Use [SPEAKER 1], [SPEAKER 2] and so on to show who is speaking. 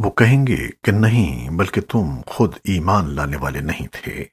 [SPEAKER 1] وہ کہیں گے کہ نہیں بلکہ تم خود ایمان لانے والے نہیں تھے۔